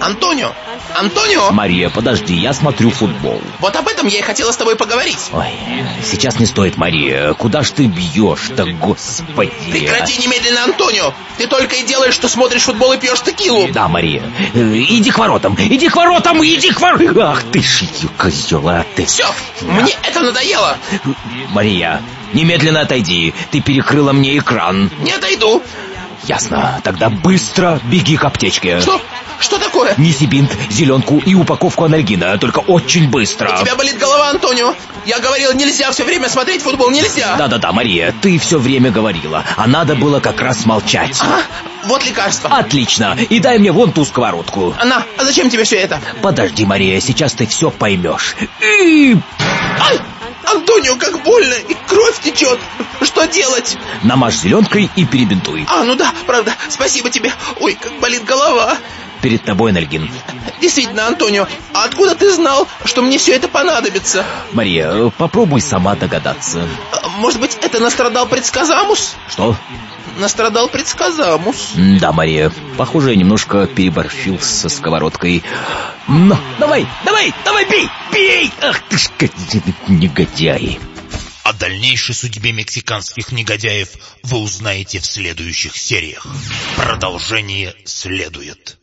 Антонио! Антонио! Мария, подожди, я смотрю футбол. Вот об этом я и хотела с тобой поговорить. Ой, сейчас не стоит, Мария. Куда ж ты бьешь-то, господи? Прекрати немедленно, Антонио! Ты только и делаешь, что смотришь футбол и пьешь текилу. Да, Мария. Э, Иди к воротам, иди к воротам, иди к воротам. Ах ты ж, козел, а ты... Все, мне это надоело. Мария, немедленно отойди. Ты перекрыла мне экран. Не отойду. Ясно. Тогда быстро беги к аптечке. Что? Что такое? Неси бинт, зеленку и упаковку анальгина, только очень быстро. У тебя болит голова, Антонио. Я говорил, нельзя все время смотреть футбол, нельзя. Да-да-да, Мария, ты все время говорила, а надо было как раз молчать. А, вот лекарство. Отлично, и дай мне вон ту сковородку. Анна, а зачем тебе все это? Подожди, Мария, сейчас ты все поймешь. И... Ай! Антонио, как больно, и кровь течет. Что делать? Намажь зеленкой и перебинтуй. А, ну да, правда, спасибо тебе. Ой, как болит голова. Перед тобой Нальгин. Действительно, Антонио, а откуда ты знал, что мне все это понадобится? Мария, попробуй сама догадаться. Может быть, это настрадал предсказамус? Что? Настрадал предсказамус. Да, Мария, похоже, я немножко переборщил со сковородкой. Но, давай, давай, давай, бей, бей! Ах ты ж, негодяй. О дальнейшей судьбе мексиканских негодяев вы узнаете в следующих сериях. Продолжение следует.